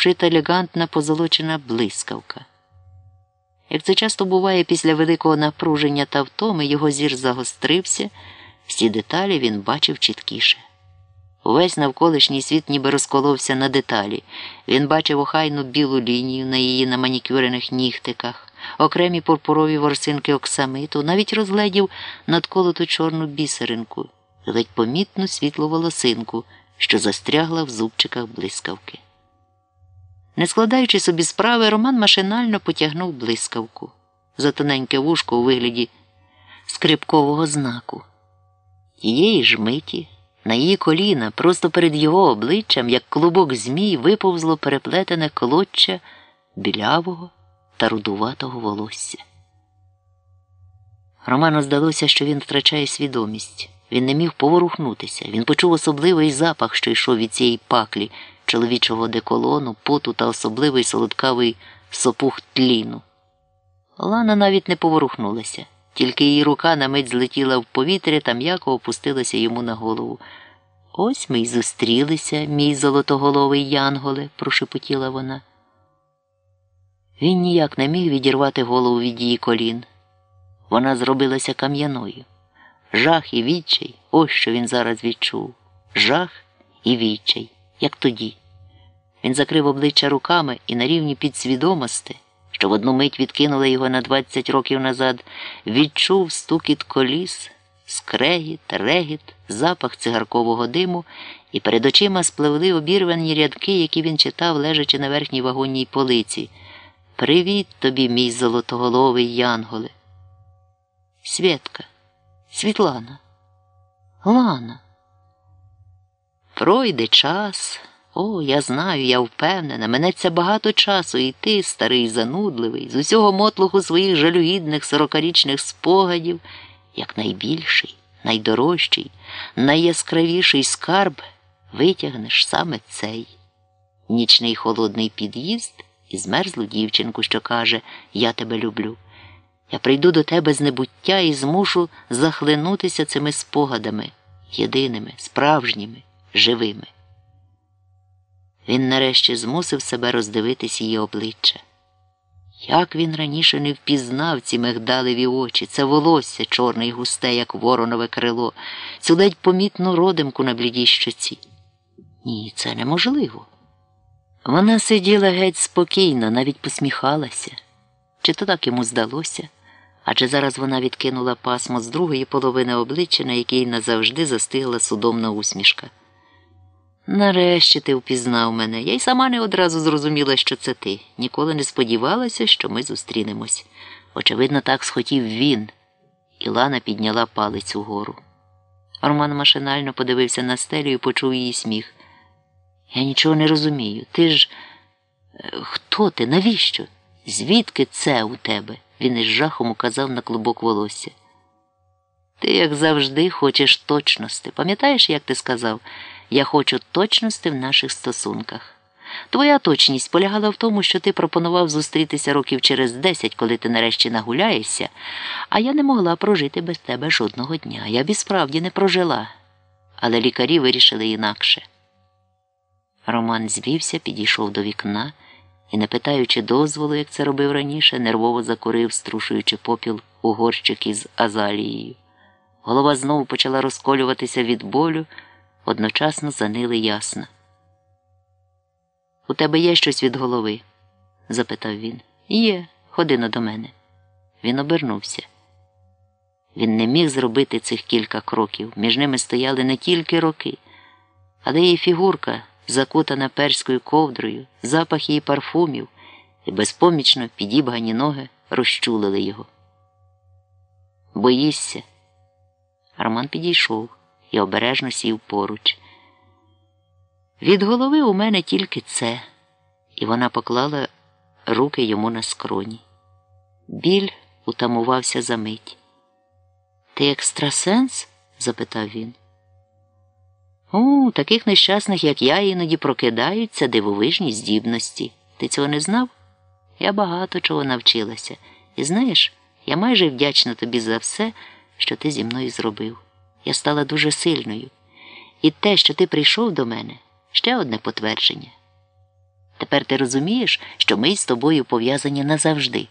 вшита елегантна позолочена блискавка. Як це часто буває після великого напруження та втоми, його зір загострився, всі деталі він бачив чіткіше. Увесь навколишній світ ніби розколовся на деталі. Він бачив охайну білу лінію на її наманікюрених нігтиках, окремі пурпурові ворсинки оксамиту, навіть розгледів надколоту чорну бісеринку, ледь помітну світлу волосинку, що застрягла в зубчиках блискавки. Не складаючи собі справи, Роман машинально потягнув блискавку за тоненьке вушко у вигляді скрипкового знаку. Тієї ж миті на її коліна, просто перед його обличчям, як клубок змій, виповзло переплетене колодчя білявого та рудуватого волосся. Роману здалося, що він втрачає свідомість. Він не міг поворухнутися. Він почув особливий запах, що йшов від цієї паклі, чоловічого деколону, поту та особливий солодкавий сопух тліну. Лана навіть не поворухнулася, тільки її рука на мить злетіла в повітря та м'яко опустилася йому на голову. Ось ми й зустрілися, мій золотоголовий Янголе, прошепотіла вона. Він ніяк не міг відірвати голову від її колін. Вона зробилася кам'яною. Жах і відчай ось що він зараз відчув. Жах і відчай, як тоді. Він закрив обличчя руками і на рівні підсвідомості, що в одну мить відкинула його на 20 років назад, відчув стукіт коліс, скрегіт, регіт, запах цигаркового диму, і перед очима спливли обірвані рядки, які він читав, лежачи на верхній вагонній полиці. Привіт тобі, мій золотоголовий Янголе. Свєтка, Світлана, Лана. Пройде час. О, я знаю, я впевнена, минеться багато часу, і ти, старий занудливий, з усього мотлуху своїх жалюгідних сорокарічних спогадів, як найбільший, найдорожчий, найяскравіший скарб витягнеш саме цей нічний холодний під'їзд і змерзлу дівчинку, що каже Я тебе люблю. Я прийду до тебе з небуття і змушу захлинутися цими спогадами, єдиними, справжніми, живими. Він нарешті змусив себе роздивитись її обличчя. Як він раніше не впізнав ці мигдалеві очі, це волосся чорне й густе, як воронове крило, цю ледь помітну родимку на блідій щоці. Ні, це неможливо. Вона сиділа геть спокійно, навіть посміхалася. Чи то так йому здалося? Адже зараз вона відкинула пасмо з другої половини обличчя, на якій назавжди застигла судомна усмішка. Нарешті ти впізнав мене. Я й сама не одразу зрозуміла, що це ти. Ніколи не сподівалася, що ми зустрінемось. Очевидно, так схотів він. Ілана підняла палець угору. Роман машинально подивився на стелю і почув її сміх. Я нічого не розумію. Ти ж. е, Хто ти? Навіщо? Звідки це у тебе? Він із жахом указав на клубок волосся. Ти, як завжди, хочеш точності. Пам'ятаєш, як ти сказав? Я хочу точності в наших стосунках. Твоя точність полягала в тому, що ти пропонував зустрітися років через десять, коли ти нарешті нагуляєшся, а я не могла прожити без тебе жодного дня. Я б і справді не прожила. Але лікарі вирішили інакше. Роман звівся, підійшов до вікна і, не питаючи дозволу, як це робив раніше, нервово закурив, струшуючи попіл у горщик із азалією. Голова знову почала розколюватися від болю, одночасно занили ясно. У тебе є щось від голови? запитав він. Є, ходи на до мене. Він обернувся. Він не міг зробити цих кілька кроків. Між ними стояли не тільки роки, але її фігурка, закутана перською ковдрою, запах її парфумів і безпомічно підібгані ноги розчулили його. Боїшся? Роман підійшов і обережно сів поруч. Від голови у мене тільки це, і вона поклала руки йому на скроні. Біль утамувався за мить. Ти екстрасенс? запитав він. У, таких нещасних, як я, іноді прокидаються дивовижні здібності. Ти цього не знав? Я багато чого навчилася. І знаєш, я майже вдячна тобі за все, що ти зі мною зробив. Я стала дуже сильною. І те, що ти прийшов до мене, ще одне потвердження. Тепер ти розумієш, що ми з тобою пов'язані назавжди.